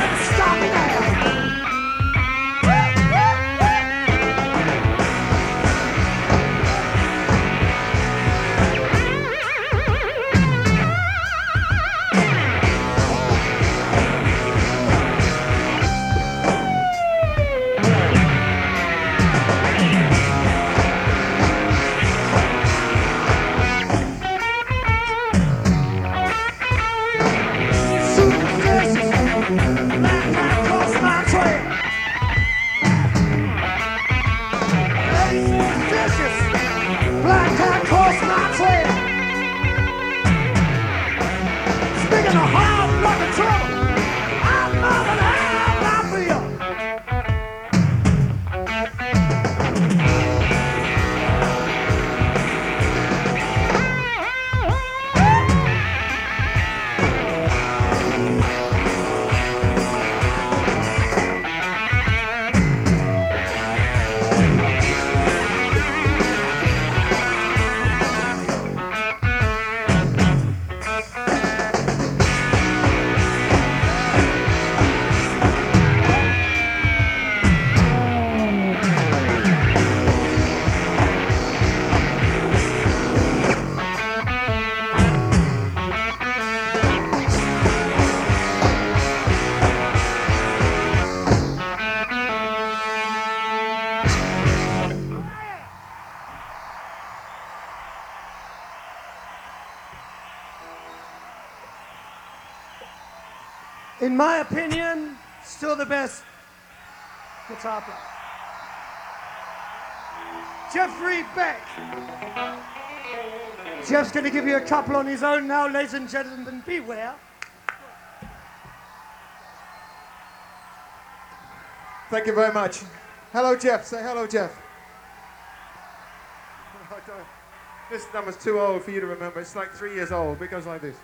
far. In my opinion, still the best guitar player. Jeffrey Beck. Jeff's going to give you a couple on his own now, ladies and gentlemen. Beware. Thank you very much. Hello, Jeff. Say hello, Jeff. This number's too old for you to remember. It's like three years old. It goes like this.